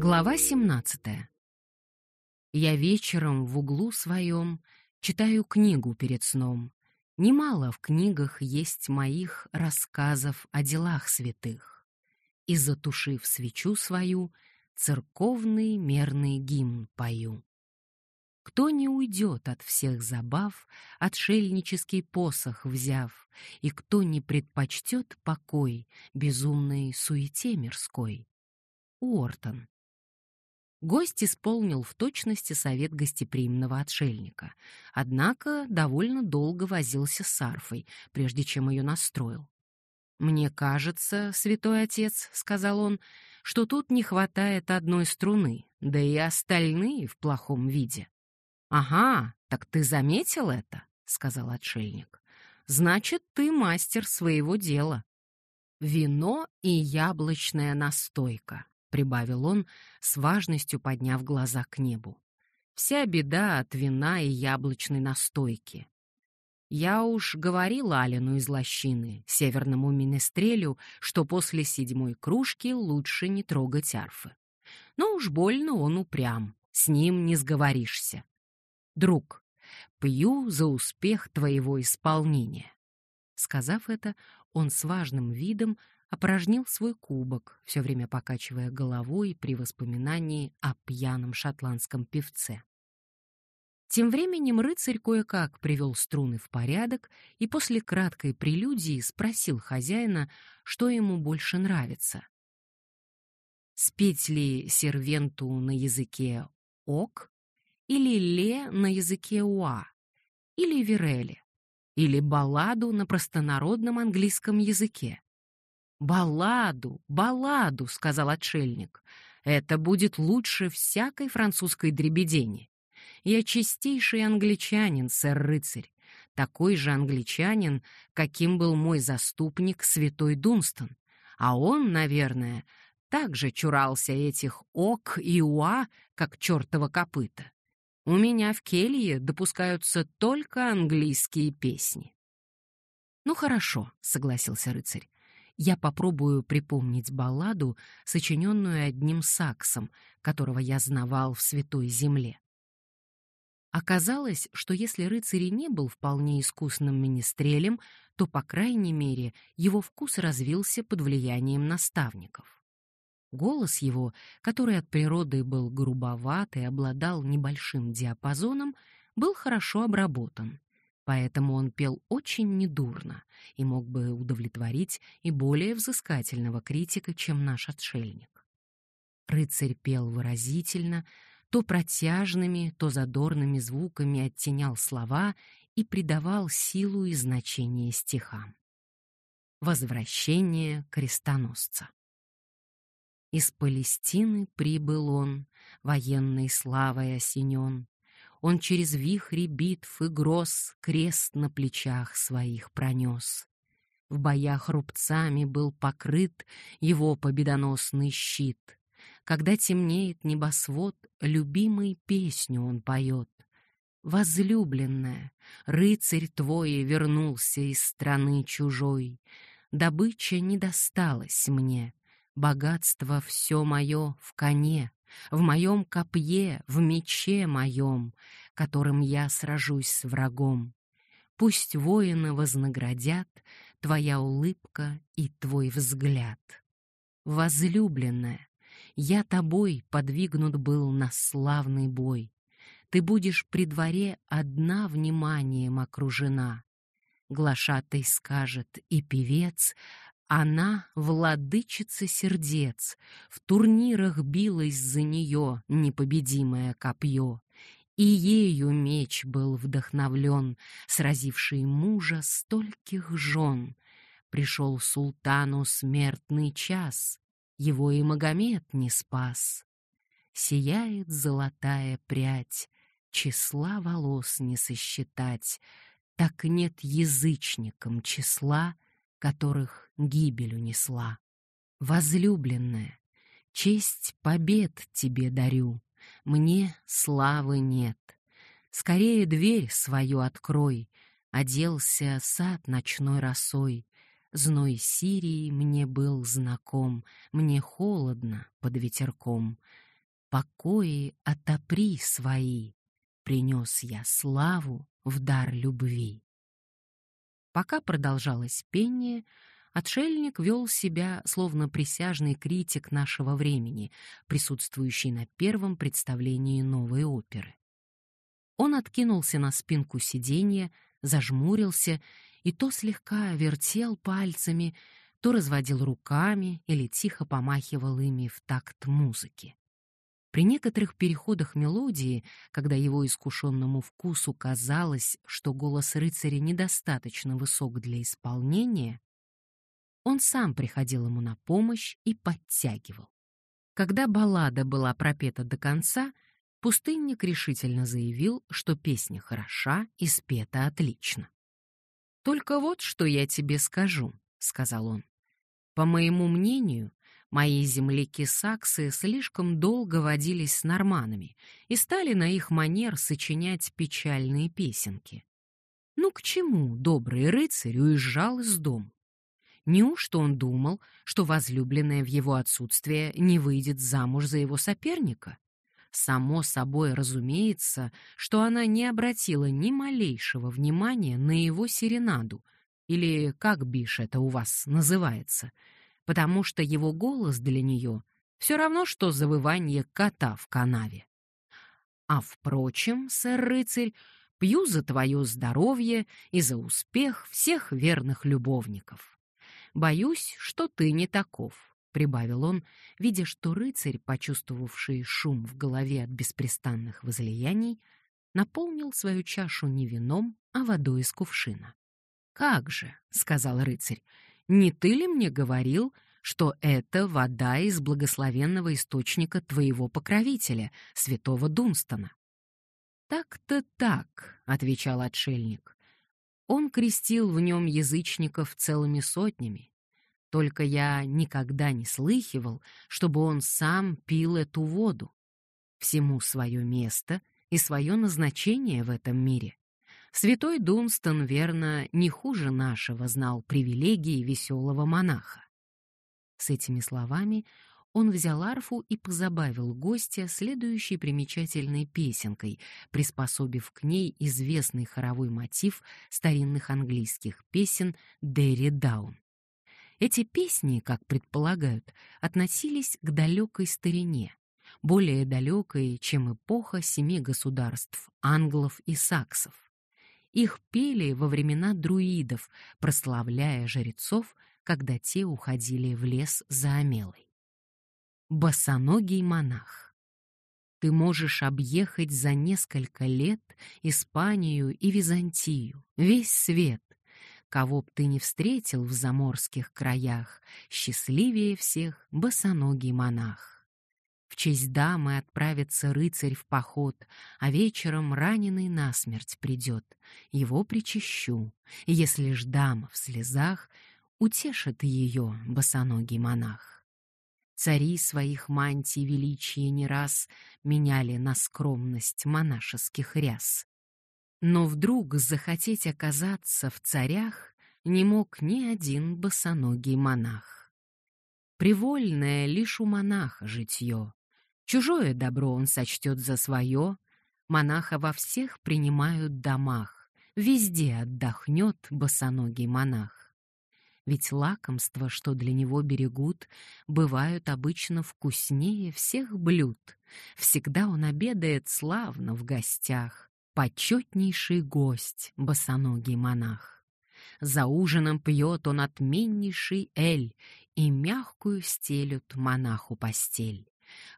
Глава 17. Я вечером в углу своем читаю книгу перед сном. Немало в книгах есть моих рассказов о делах святых. И затушив свечу свою, церковный мерный гимн пою. Кто не уйдет от всех забав, отшельнический посох взяв, и кто не предпочтет покой безумной суете мирской? Уортон. Гость исполнил в точности совет гостеприимного отшельника, однако довольно долго возился с арфой, прежде чем ее настроил. «Мне кажется, святой отец», — сказал он, — «что тут не хватает одной струны, да и остальные в плохом виде». «Ага, так ты заметил это?» — сказал отшельник. «Значит, ты мастер своего дела». Вино и яблочная настойка. — прибавил он, с важностью подняв глаза к небу. «Вся беда от вина и яблочной настойки. Я уж говорил Алину из лощины, северному министрелю, что после седьмой кружки лучше не трогать арфы. Но уж больно он упрям, с ним не сговоришься. Друг, пью за успех твоего исполнения». Сказав это, он с важным видом опорожнил свой кубок, все время покачивая головой при воспоминании о пьяном шотландском певце. Тем временем рыцарь кое-как привел струны в порядок и после краткой прелюдии спросил хозяина, что ему больше нравится. Спеть ли сервенту на языке «ок» или «ле» на языке «уа» или «вирели» или балладу на простонародном английском языке. «Балладу, балладу», — сказал отшельник. «Это будет лучше всякой французской дребедени. Я чистейший англичанин, сэр-рыцарь, такой же англичанин, каким был мой заступник святой Дунстон. А он, наверное, также чурался этих ок и уа, как чертова копыта. У меня в келье допускаются только английские песни. «Ну хорошо», — согласился рыцарь я попробую припомнить балладу, сочиненную одним саксом, которого я знавал в Святой Земле. Оказалось, что если рыцарь не был вполне искусным министрелем, то, по крайней мере, его вкус развился под влиянием наставников. Голос его, который от природы был грубоват и обладал небольшим диапазоном, был хорошо обработан поэтому он пел очень недурно и мог бы удовлетворить и более взыскательного критика, чем наш отшельник. Рыцарь пел выразительно, то протяжными, то задорными звуками оттенял слова и придавал силу и значение стихам. Возвращение крестоносца. Из Палестины прибыл он, военной славой осенен, он через вихри битв и гроз крест на плечах своих пронес. В боях рубцами был покрыт его победоносный щит. Когда темнеет небосвод, любимой песню он поет. Возлюбленная, рыцарь твой вернулся из страны чужой. Добыча не досталась мне, богатство все мое в коне, в моем копье, в мече моем, которым я сражусь с врагом. Пусть воины вознаградят твоя улыбка и твой взгляд. Возлюбленная, я тобой подвигнут был на славный бой. Ты будешь при дворе одна вниманием окружена. Глашатай скажет, и певец она — владычица сердец, в турнирах билась за нее непобедимое копье, и ею меч был вдохновлен, сразивший мужа стольких жен. Пришел султану смертный час, его и Магомед не спас. Сияет золотая прядь, числа волос не сосчитать, так нет язычникам числа — которых гибель унесла. Возлюбленная, честь побед тебе дарю, мне славы нет. Скорее дверь свою открой, оделся сад ночной росой. Зной Сирии мне был знаком, мне холодно под ветерком. покои отопри свои, принес я славу в дар любви. Пока продолжалось пение, отшельник вел себя словно присяжный критик нашего времени, присутствующий на первом представлении новой оперы. Он откинулся на спинку сиденья, зажмурился и то слегка вертел пальцами, то разводил руками или тихо помахивал ими в такт музыки. При некоторых переходах мелодии, когда его искушенному вкусу казалось, что голос рыцаря недостаточно высок для исполнения, он сам приходил ему на помощь и подтягивал. Когда баллада была пропета до конца, пустынник решительно заявил, что песня хороша и спета отлично. «Только вот что я тебе скажу», — сказал он. «По моему мнению, мои земляки-саксы слишком долго водились с норманами и стали на их манер сочинять печальные песенки. Ну к чему добрый рыцарь уезжал из дома? Неужто он думал, что возлюбленная в его отсутствие не выйдет замуж за его соперника? Само собой разумеется, что она не обратила ни малейшего внимания на его серенаду, или как биш это у вас называется, потому что его голос для нее все равно, что завывание кота в канаве. А впрочем, сэр-рыцарь, пью за твое здоровье и за успех всех верных любовников. Боюсь, что ты не таков. — прибавил он, видя, что рыцарь, почувствовавший шум в голове от беспрестанных возлияний, наполнил свою чашу не вином, а водой из кувшина. «Как же», — сказал рыцарь, — «не ты ли мне говорил, что это вода из благословенного источника твоего покровителя, святого Дунстона?» «Так-то так», — отвечал отшельник. Он крестил в нем язычников целыми сотнями, только я никогда не слыхивал, чтобы он сам пил эту воду. Всему свое место и свое назначение в этом мире. Святой Дунстон, верно, не хуже нашего знал привилегии веселого монаха. С этими словами он взял арфу и позабавил гостя следующей примечательной песенкой, приспособив к ней известный хоровой мотив старинных английских песен «Дерри Даун». Эти песни, как предполагают, относились к далекой старине, более далекой, чем эпоха семи государств — англов и саксов. Их пели во времена друидов, прославляя жрецов, когда те уходили в лес за Амелой. Босоногий монах. Ты можешь объехать за несколько лет Испанию и Византию, весь свет, Кого б ты не встретил в заморских краях, счастливее всех босоногий монах. В честь дамы отправится рыцарь в поход, а вечером раненый насмерть придет. Его причащу, если ж дама в слезах, утешит ее босоногий монах. Цари своих мантий величия не раз меняли на скромность монашеских ряс. Но вдруг захотеть оказаться в царях не мог ни один босоногий монах. Привольное лишь у монаха житье. Чужое добро он сочтет за свое. Монаха во всех принимают домах. Везде отдохнет босоногий монах. Ведь лакомства, что для него берегут, бывают обычно вкуснее всех блюд. Всегда он обедает славно в гостях почетнейший гость, босоногий монах. За ужином пьет он отменнейший эль, и мягкую стелют монаху постель.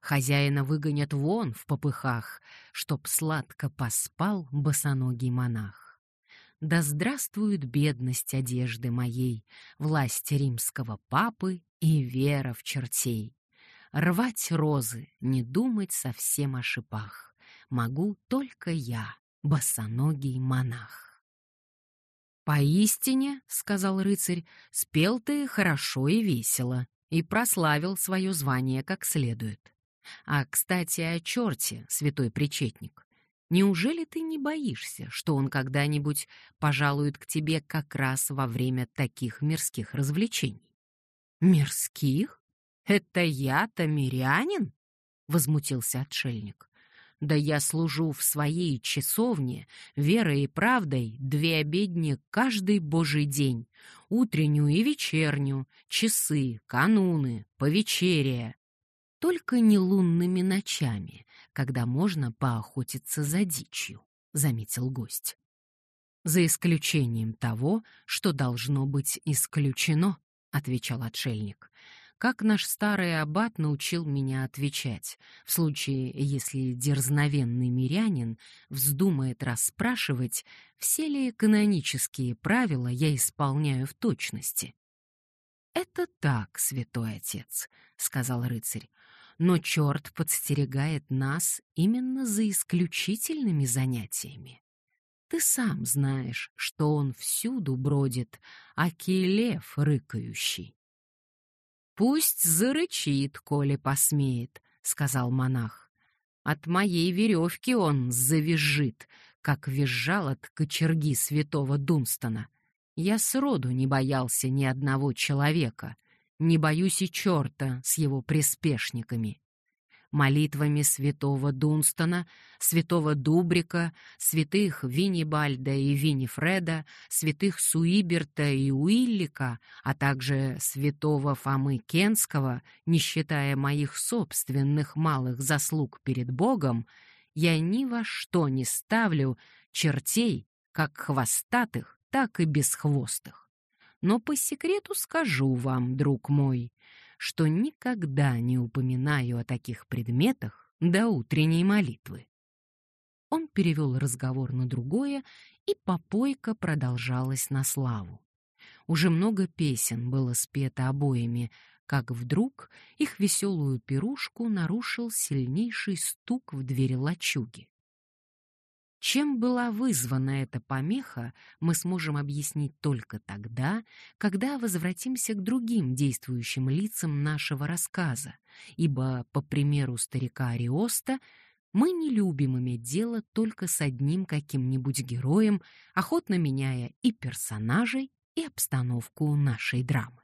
Хозяина выгонят вон в попыхах, чтоб сладко поспал босоногий монах. Да здравствует бедность одежды моей, власть римского папы и вера в чертей. Рвать розы, не думать совсем о шипах, могу только я, босоногий монах. «Поистине, — сказал рыцарь, — спел ты хорошо и весело, и прославил свое звание как следует. А, кстати, о черте, святой причетник, неужели ты не боишься, что он когда-нибудь пожалует к тебе как раз во время таких мирских развлечений?» «Мирских? Это я-то мирянин?» возмутился отшельник. Да я служу в своей часовне, верой и правдой, две обедни каждый божий день, утреннюю и вечернюю, часы, кануны, повечерия. Только не лунными ночами, когда можно поохотиться за дичью, заметил гость. За исключением того, что должно быть исключено, отвечал отшельник как наш старый аббат научил меня отвечать, в случае, если дерзновенный мирянин вздумает расспрашивать, все ли канонические правила я исполняю в точности. «Это так, святой отец», — сказал рыцарь, «но черт подстерегает нас именно за исключительными занятиями. Ты сам знаешь, что он всюду бродит, аки лев рыкающий. «Пусть зарычит, коли посмеет», — сказал монах. «От моей веревки он завизжит, как визжал от кочерги святого Дунстона. Я сроду не боялся ни одного человека, не боюсь и черта с его приспешниками молитвами святого Дунстона, святого Дубрика, святых Виннибальда и Виннифреда, святых Суиберта и Уиллика, а также святого Фомы Кенского, не считая моих собственных малых заслуг перед Богом, я ни во что не ставлю чертей, как хвостатых, так и бесхвостых. Но по секрету скажу вам, друг мой, что никогда не упоминаю о таких предметах до утренней молитвы. Он перевел разговор на другое, и попойка продолжалась на славу. Уже много песен было спето обоими, как вдруг их веселую пирушку нарушил сильнейший стук в двери лачуги. Чем была вызвана эта помеха, мы сможем объяснить только тогда, когда возвратимся к другим действующим лицам нашего рассказа, ибо, по примеру старика Ариоста, мы не любим иметь дело только с одним каким-нибудь героем, охотно меняя и персонажей, и обстановку нашей драмы.